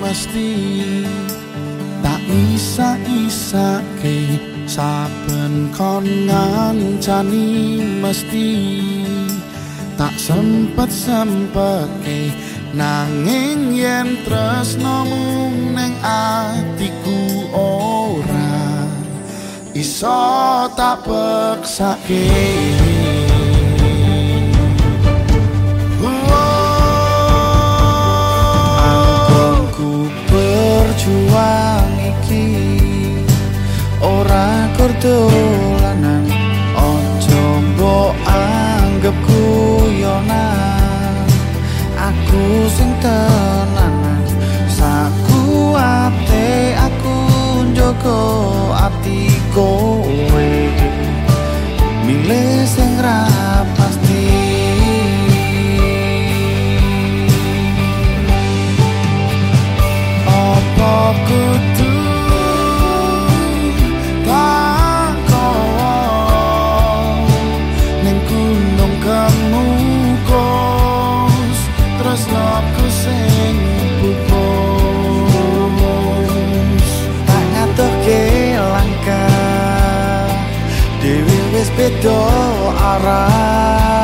mesti tak isa isa ke saben kon ngancani mesti tak sempet sempet ke nanging yen tresnomu ning atiku ora iso tak peksake juang iki. Ora kordo wis beda arah